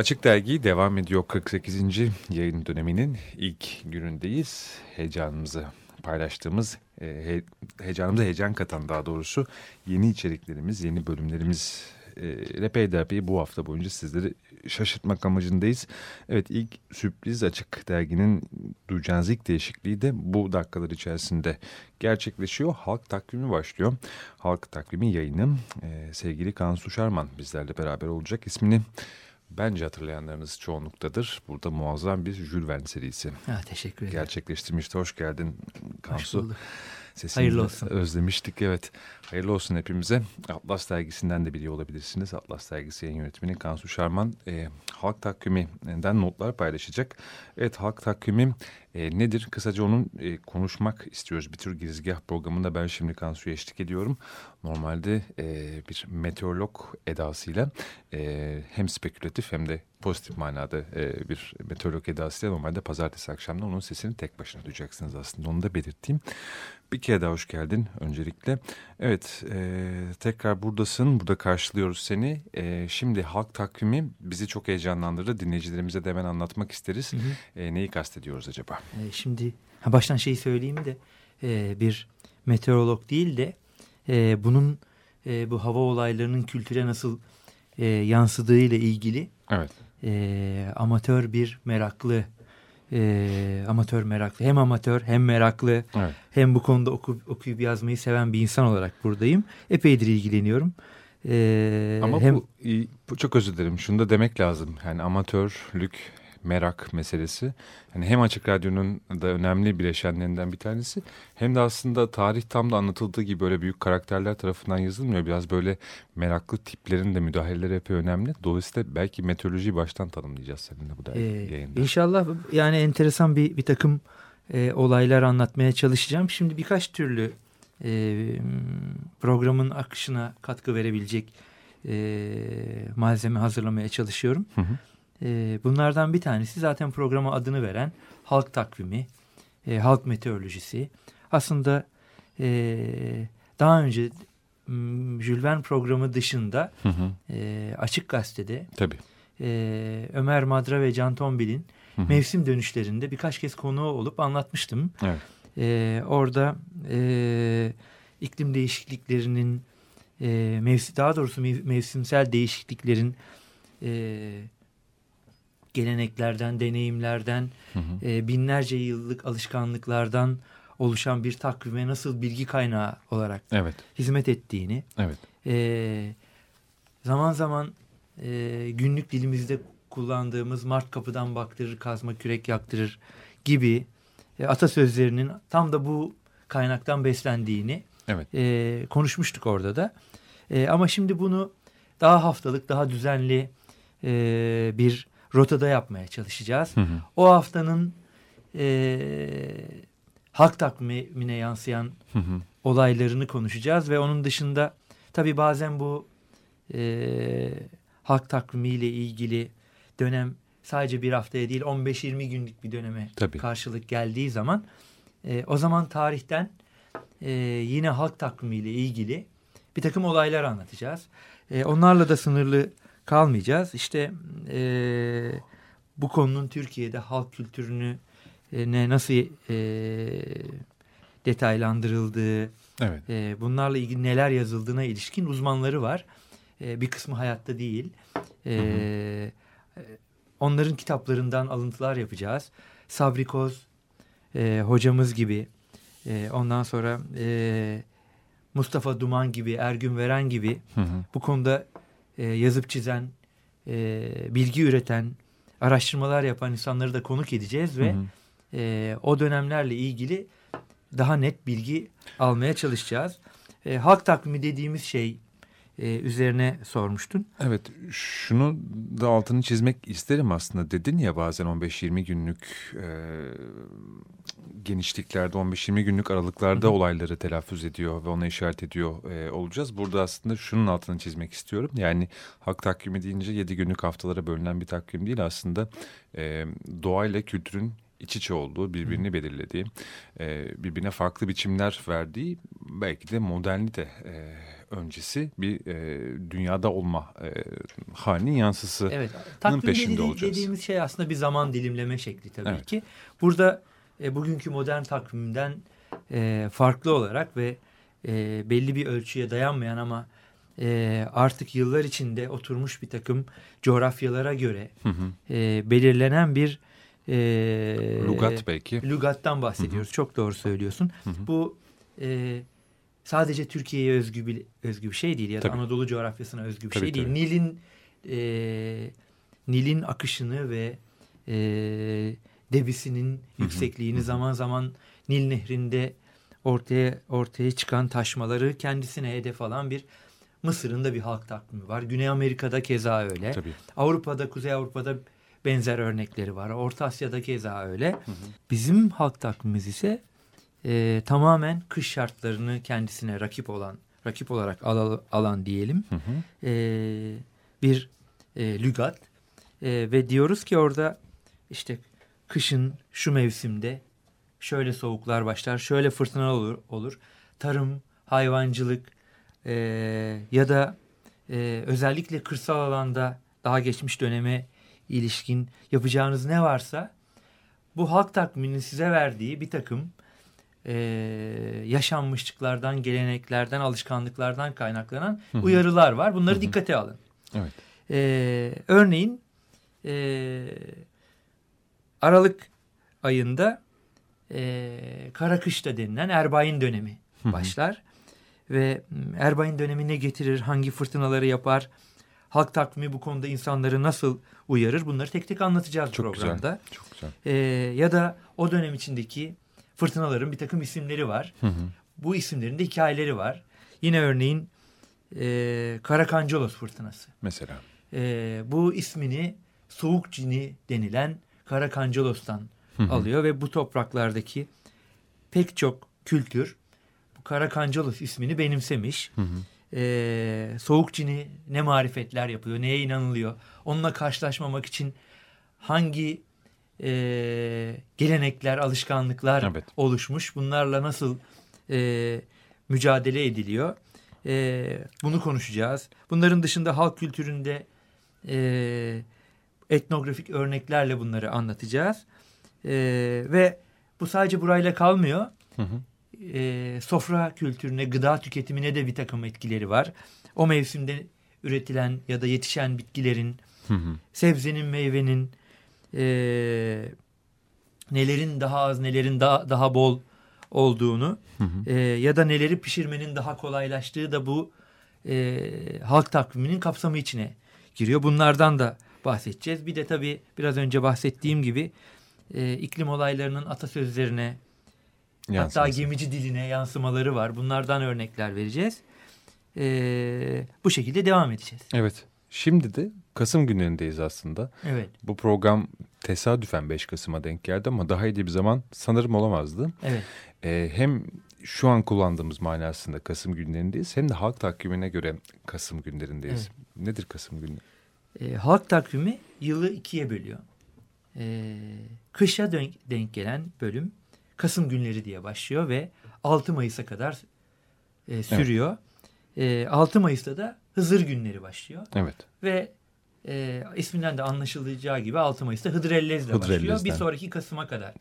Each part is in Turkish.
Açık Dergi devam ediyor 48. yayın döneminin ilk günündeyiz. Heyecanımızı paylaştığımız, e, he, heyecanımıza heyecan katan daha doğrusu yeni içeriklerimiz, yeni bölümlerimiz e, peyderpey bu hafta boyunca sizleri şaşırtmak amacındayız. Evet ilk sürpriz Açık Dergi'nin duyacağınız ilk değişikliği de bu dakikalar içerisinde gerçekleşiyor. Halk takvimi başlıyor. Halk takvimi yayını e, sevgili Kansu Şarman bizlerle beraber olacak. İsmini bence hatırlayanlarınız çoğunluktadır. Burada muazzam bir Jules Verne serisi. Ha, teşekkür ederim. Gerçekleştirmişti. Hoş geldin Kansu. Hoş bulduk. Sesini Hayırlı olsun. Özlemiştik evet. Hayırlı olsun hepimize. Atlas dergisinden de biliyor olabilirsiniz. Atlas dergisi yayın yönetmeni Kansu Şarman e, halk takviminden notlar paylaşacak. Evet halk takvimi e, nedir? Kısaca onun e, konuşmak istiyoruz. Bir tür girizgah programında ben şimdi Kansu'ya eşlik ediyorum. Normalde e, bir meteorolog edasıyla e, hem spekülatif hem de pozitif manada e, bir meteorolog edasıyla normalde pazartesi akşamda onun sesini tek başına duyacaksınız aslında. Onu da belirteyim. Bir kere daha hoş geldin öncelikle. Evet e, tekrar buradasın. Burada karşılıyoruz seni. E, şimdi halk takvimi bizi çok heyecanlandırdı. Dinleyicilerimize de hemen anlatmak isteriz. Hı hı. E, neyi kastediyoruz acaba? E, şimdi ha baştan şeyi söyleyeyim de e, bir meteorolog değil de e, bunun e, bu hava olaylarının kültüre nasıl e, yansıdığı ile ilgili evet. e, amatör bir meraklı e, amatör meraklı hem amatör hem meraklı evet. hem bu konuda oku, okuyup yazmayı seven bir insan olarak buradayım. Epeydir ilgileniyorum. Ee, Ama hem... bu, bu çok özür dilerim. Şunu da demek lazım. Yani amatörlük, merak meselesi. Yani hem Açık Radyo'nun da önemli bileşenlerinden bir tanesi. Hem de aslında tarih tam da anlatıldığı gibi böyle büyük karakterler tarafından yazılmıyor. Biraz böyle meraklı tiplerin de müdahaleleri epey önemli. Dolayısıyla belki meteorolojiyi baştan tanımlayacağız seninle bu da ee, yayında. İnşallah yani enteresan bir, bir takım e, olaylar anlatmaya çalışacağım. Şimdi birkaç türlü e, programın akışına katkı verebilecek e, malzeme hazırlamaya çalışıyorum. Hı hı. E, bunlardan bir tanesi zaten programa adını veren halk takvimi, e, halk meteorolojisi. Aslında e, daha önce Jules Verne programı dışında hı hı. E, Açık Gazete'de Tabii. E, Ömer Madra ve Can Tombil'in hı hı. mevsim dönüşlerinde birkaç kez konuğu olup anlatmıştım. Evet. E, orada e, iklim değişikliklerinin e, mevsim daha doğrusu mevsimsel değişikliklerin e, geleneklerden, deneyimlerden, hı hı. E, binlerce yıllık alışkanlıklardan oluşan bir takvime nasıl bilgi kaynağı olarak evet. hizmet ettiğini, evet. e, zaman zaman e, günlük dilimizde kullandığımız Mart kapıdan baktırır, kazma kürek yaktırır gibi e, atasözlerinin tam da bu kaynaktan beslendiğini evet. e, konuşmuştuk orada da. E, ama şimdi bunu daha haftalık, daha düzenli e, bir rotada yapmaya çalışacağız. Hı hı. O haftanın e, halk takvimine yansıyan hı hı. olaylarını konuşacağız ve onun dışında tabii bazen bu e, halk takvimiyle ilgili dönem sadece bir haftaya değil 15-20 günlük bir döneme tabii. karşılık geldiği zaman e, o zaman tarihten e, yine halk takvimiyle ilgili bir takım olaylar anlatacağız. E, onlarla da sınırlı kalmayacağız. İşte e, bu konunun Türkiye'de halk kültürünü e, ne nasıl e, detaylandırıldığı, evet. e, bunlarla ilgili neler yazıldığına ilişkin uzmanları var. E, bir kısmı hayatta değil. E, hı hı. Onların kitaplarından alıntılar yapacağız. Sabri Koz e, hocamız gibi, e, ondan sonra e, Mustafa Duman gibi, Ergün Veren gibi hı hı. bu konuda e, yazıp çizen, e, bilgi üreten, araştırmalar yapan insanları da konuk edeceğiz ve hı hı. E, o dönemlerle ilgili daha net bilgi almaya çalışacağız. E, halk takvimi dediğimiz şey e, üzerine sormuştun. Evet şunu da altını çizmek isterim aslında dedin ya bazen 15-20 günlük e, genişliklerde 15-20 günlük aralıklarda Hı -hı. olayları telaffuz ediyor ve ona işaret ediyor e, olacağız. Burada aslında şunun altını çizmek istiyorum. Yani hak takvimi deyince 7 günlük haftalara bölünen bir takvim değil aslında e, doğayla kültürün iç içe olduğu, birbirini belirlediği, e, birbirine farklı biçimler verdiği belki de modernite e, öncesi bir e, dünyada olma e, halinin yansısı evet, peşinde dedi, olacağız. Dediğimiz şey aslında bir zaman dilimleme şekli tabii evet. ki. Burada e, bugünkü modern takvimden e, farklı olarak ve e, belli bir ölçüye dayanmayan ama e, artık yıllar içinde oturmuş bir takım coğrafyalara göre hı hı. E, belirlenen bir e, lugat belki. Lugattan bahsediyoruz. Hı hı. Çok doğru söylüyorsun. Hı hı. Bu e, sadece Türkiye'ye özgü bir, özgü bir şey değil ya da tabii. Anadolu coğrafyasına özgü bir tabii, şey değil. Tabii. Nil'in e, Nil'in akışını ve e, debisinin yüksekliğini Hı-hı. zaman zaman Nil Nehri'nde ortaya ortaya çıkan taşmaları kendisine hedef alan bir Mısır'ın da bir halk takvimi var. Güney Amerika'da keza öyle. Tabii. Avrupa'da, Kuzey Avrupa'da benzer örnekleri var. Orta Asya'da keza öyle. Hı hı. Bizim halk takvimimiz ise e, tamamen kış şartlarını kendisine rakip olan, rakip olarak al, alan diyelim. Hı hı. E, bir e, lügat. E, ve diyoruz ki orada işte kışın şu mevsimde şöyle soğuklar başlar, şöyle fırtına olur. olur. Tarım, hayvancılık e, ya da e, özellikle kırsal alanda daha geçmiş döneme ilişkin yapacağınız ne varsa bu halk takviminin size verdiği bir takım e, yaşanmışlıklardan, geleneklerden, alışkanlıklardan kaynaklanan Hı -hı. uyarılar var. Bunları Hı -hı. dikkate alın. Evet. E, örneğin e, Aralık ayında e, kara kışta denilen Erbayin dönemi Hı -hı. başlar. Ve Erbayin dönemi ne getirir, hangi fırtınaları yapar, halk takvimi bu konuda insanları nasıl uyarır bunları tek tek anlatacağız çok programda. Güzel, çok güzel. E, ya da o dönem içindeki fırtınaların bir takım isimleri var. Hı hı. Bu isimlerin de hikayeleri var. Yine örneğin e, Karakancolos fırtınası. Mesela. E, bu ismini soğuk cini denilen hı. alıyor ve bu topraklardaki pek çok kültür bu Karakancolos ismini benimsemiş. Hı hı. E, soğuk cini ne marifetler yapıyor, neye inanılıyor, onunla karşılaşmamak için hangi e, gelenekler, alışkanlıklar evet. oluşmuş. Bunlarla nasıl e, mücadele ediliyor? E, bunu konuşacağız. Bunların dışında halk kültüründe e, etnografik örneklerle bunları anlatacağız. E, ve bu sadece burayla kalmıyor. Hı hı. E, sofra kültürüne, gıda tüketimine de bir takım etkileri var. O mevsimde üretilen ya da yetişen bitkilerin, hı hı. sebzenin, meyvenin, e, nelerin daha az nelerin daha, daha bol olduğunu hı hı. E, ya da neleri pişirmenin daha kolaylaştığı da bu e, halk takviminin kapsamı içine giriyor. Bunlardan da bahsedeceğiz. Bir de tabii biraz önce bahsettiğim gibi e, iklim olaylarının atasözlerine Yansıması. hatta gemici diline yansımaları var. Bunlardan örnekler vereceğiz. E, bu şekilde devam edeceğiz. Evet. Şimdi de Kasım günlerindeyiz aslında. Evet. Bu program tesadüfen 5 Kasım'a denk geldi ama daha iyi bir zaman sanırım olamazdı. Evet. Ee, hem şu an kullandığımız manasında Kasım günlerindeyiz hem de halk takvimine göre Kasım günlerindeyiz. Evet. Nedir Kasım günü? Ee, halk takvimi yılı ikiye bölüyor. Ee, kışa denk, denk gelen bölüm Kasım günleri diye başlıyor ve 6 Mayıs'a kadar e, sürüyor. Evet. E, 6 Mayıs'ta da Hızır günleri başlıyor. Evet. Ve e, isminden de anlaşılacağı gibi 6 Mayıs'ta Hıdrellez ile başlıyor. Bir sonraki Kasım'a kadar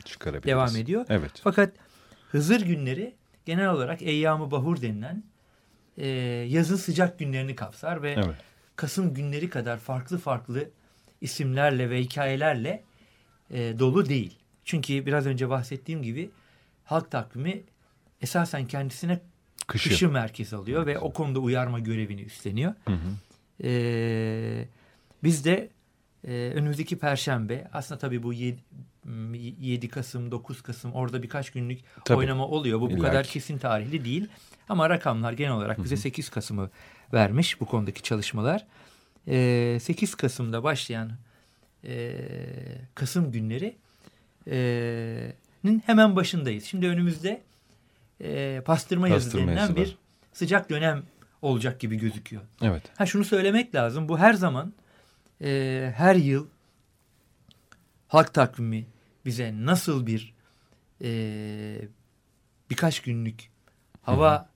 devam ediyor. Evet. Fakat Hızır günleri genel olarak Eyyam-ı Bahur denilen e, yazın sıcak günlerini kapsar ve evet. Kasım günleri kadar farklı farklı isimlerle ve hikayelerle e, dolu değil. Çünkü biraz önce bahsettiğim gibi halk takvimi esasen kendisine kışı, kışı merkez alıyor evet. ve o konuda uyarma görevini üstleniyor. Hı hı. E, biz de e, önümüzdeki perşembe aslında tabii bu 7, 7 Kasım, 9 Kasım orada birkaç günlük Tabii. oynama oluyor. Bu bu İlla kadar kesin tarihli değil. Ama rakamlar genel olarak bize 8 Kasım'ı vermiş bu konudaki çalışmalar. Ee, 8 Kasım'da başlayan e, Kasım günleri e, nin hemen başındayız. Şimdi önümüzde e, pastırma Pastırma denilen yazı var. bir sıcak dönem olacak gibi gözüküyor. Evet. Ha şunu söylemek lazım. Bu her zaman e, her yıl halk takvimi bize nasıl bir e, birkaç günlük hava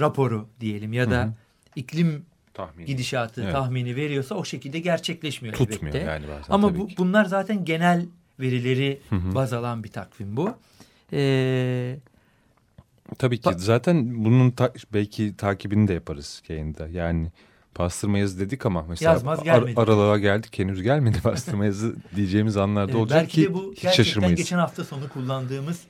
raporu diyelim ya da Hı hı. iklim Tahmin. gidişatı Evet. tahmini veriyorsa o şekilde gerçekleşmiyor Tutmuyor elbette. yani bazen Ama bu, ki. bunlar zaten genel verileri Hı hı. baz alan bir takvim bu. Ee, Tabii ki zaten bunun ta- belki takibini de yaparız yayında. Yani pastırma yazı dedik ama mesela Yazmaz ar- aralığa geldik henüz gelmedi pastırma yazı diyeceğimiz anlarda e, olacak belki ki de bu hiç şaşırmayız. geçen hafta sonu kullandığımız,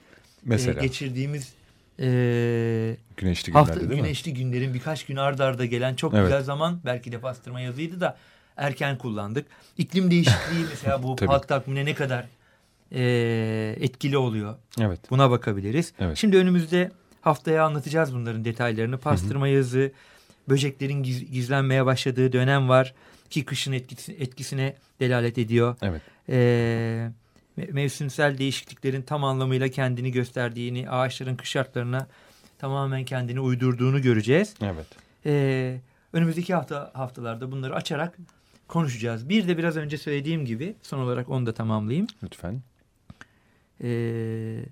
mesela e, geçirdiğimiz e, güneşli hafta değil güneşli günlerin birkaç gün ardarda arda gelen çok Evet. güzel zaman belki de pastırma yazıydı da erken kullandık. İklim değişikliği mesela bu halk takvimine ne kadar e, etkili oluyor. Evet. Buna bakabiliriz. Evet. Şimdi önümüzde haftaya anlatacağız bunların detaylarını. Pastırma yazı, böceklerin giz- gizlenmeye başladığı dönem var ki kışın etkisi, etkisine delalet ediyor. Evet. Me- mevsimsel değişikliklerin tam anlamıyla kendini gösterdiğini, ağaçların kış şartlarına tamamen kendini uydurduğunu göreceğiz. Evet. Ee, önümüzdeki hafta haftalarda bunları açarak konuşacağız. Bir de biraz önce söylediğim gibi son olarak onu da tamamlayayım. Lütfen. Ee,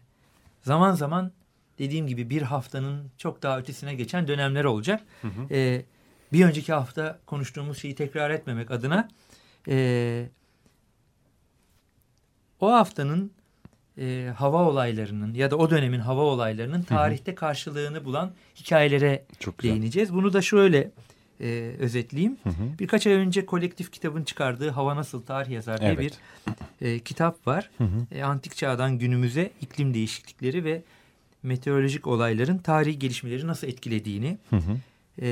zaman zaman dediğim gibi bir haftanın çok daha ötesine geçen dönemler olacak. Hı hı. Ee, bir önceki hafta konuştuğumuz şeyi tekrar etmemek adına ee, o haftanın ee, hava olaylarının ya da o dönemin hava olaylarının tarihte karşılığını bulan hikayelere Çok güzel. değineceğiz. Bunu da şöyle ee, özetleyeyim. Hı hı. Birkaç ay önce kolektif kitabın çıkardığı Hava Nasıl Tarih Yazar diye Evet. bir e, kitap var. Hı hı. E, antik çağdan günümüze iklim değişiklikleri ve meteorolojik olayların tarihi gelişmeleri nasıl etkilediğini Hı hı. e,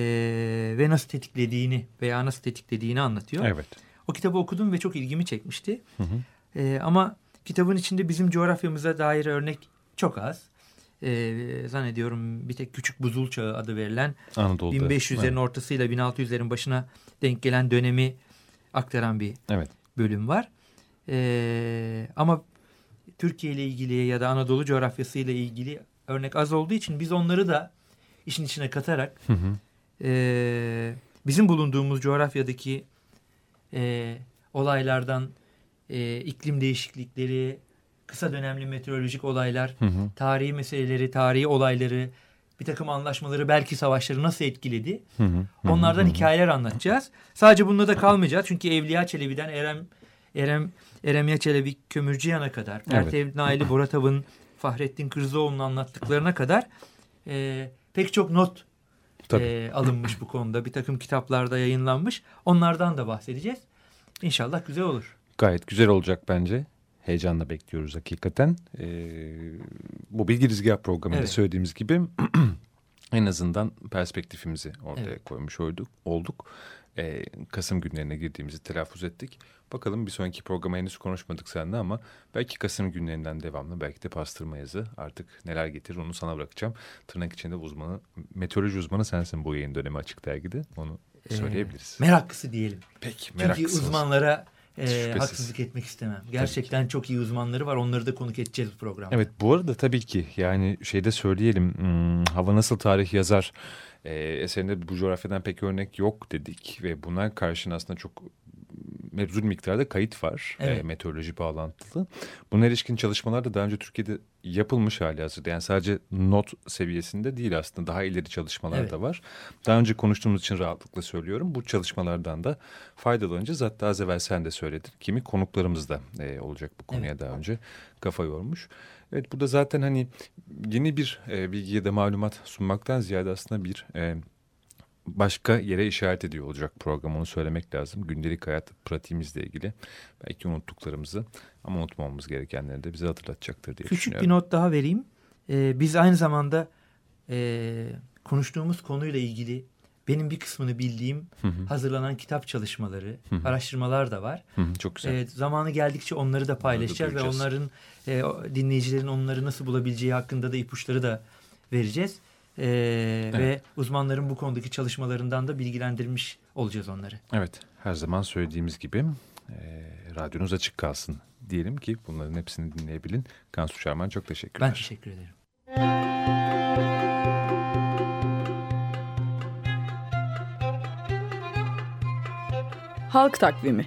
ve nasıl tetiklediğini veya nasıl tetiklediğini anlatıyor. Evet. O kitabı okudum ve çok ilgimi çekmişti. Hı hı. E, ama kitabın içinde bizim coğrafyamıza dair örnek çok az. E, zannediyorum bir tek Küçük Buzul Çağı adı verilen Anadolu'da. 1500'lerin Evet. ortasıyla 1600'lerin başına denk gelen dönemi aktaran bir Evet. bölüm var. Ee, ama Türkiye ile ilgili ya da Anadolu coğrafyası ile ilgili örnek az olduğu için biz onları da işin içine katarak Hı hı. e, bizim bulunduğumuz coğrafyadaki e, olaylardan e, iklim değişiklikleri, kısa dönemli meteorolojik olaylar, Hı hı. tarihi meseleleri, tarihi olayları, bir takım anlaşmaları, belki savaşları nasıl etkiledi? Hı hı. Onlardan Hı hı. hikayeler anlatacağız. Sadece bununla da kalmayacağız. Çünkü Evliya Çelebi'den Erem Erem Eremya Çelebi Kömürcüyan'a kadar, Pertev Naili Boratav'ın Fahrettin Kırzoğlu'nun anlattıklarına kadar e, pek çok not Tabii. e, alınmış bu konuda. Bir takım kitaplarda yayınlanmış. Onlardan da bahsedeceğiz. İnşallah güzel olur. Gayet güzel olacak bence. Heyecanla bekliyoruz hakikaten. Ee, bu bir girizgah programında Evet. söylediğimiz gibi en azından perspektifimizi ortaya Evet. koymuş olduk. olduk. Ee, Kasım günlerine girdiğimizi telaffuz ettik. Bakalım bir sonraki programa henüz konuşmadık seninle ama belki Kasım günlerinden devamlı belki de pastırma yazı artık neler getirir onu sana bırakacağım. Tırnak içinde uzmanı, meteoroloji uzmanı sensin bu yayın dönemi açık dergide. Onu Ee, söyleyebiliriz. Meraklısı diyelim. Peki Çünkü meraklısınız. uzmanlara e, Şüphesiz. haksızlık etmek istemem. Gerçekten çok iyi uzmanları var. Onları da konuk edeceğiz bu programda. Evet bu arada tabii ki yani şeyde söyleyelim hmm, hava nasıl tarih yazar e, eserinde bu coğrafyadan pek örnek yok dedik ve buna karşın aslında çok mevzul miktarda kayıt var Evet. e, meteoroloji bağlantılı. Buna ilişkin çalışmalar da daha önce Türkiye'de yapılmış hali hazırda. Yani sadece not seviyesinde değil aslında daha ileri çalışmalar Evet. da var. Daha önce konuştuğumuz için rahatlıkla söylüyorum. Bu çalışmalardan da faydalanacağız. Hatta az evvel sen de söyledin. Kimi konuklarımız da e, olacak bu konuya Evet. daha önce kafa yormuş. Evet burada zaten hani yeni bir e, bilgiye de malumat sunmaktan ziyade aslında bir e, başka yere işaret ediyor olacak program onu söylemek lazım. Gündelik hayat pratiğimizle ilgili belki unuttuklarımızı ama unutmamamız gerekenleri de bize hatırlatacaktır diye Küçük bir düşünüyorum. not daha vereyim. Ee, biz aynı zamanda e, konuştuğumuz konuyla ilgili benim bir kısmını bildiğim Hı hı. hazırlanan kitap çalışmaları, Hı hı. araştırmalar da var. Hı hı, çok güzel. E, zamanı geldikçe onları da paylaşacağız ve duyacağız. onların e, dinleyicilerin onları nasıl bulabileceği hakkında da ipuçları da vereceğiz. E, Ve uzmanların bu konudaki çalışmalarından da bilgilendirmiş olacağız onları. Evet, her zaman söylediğimiz gibi e, radyonuz açık kalsın diyelim ki bunların hepsini dinleyebilin. Kansu Şarman çok teşekkürler. Ben teşekkür ederim. Halk Takvimi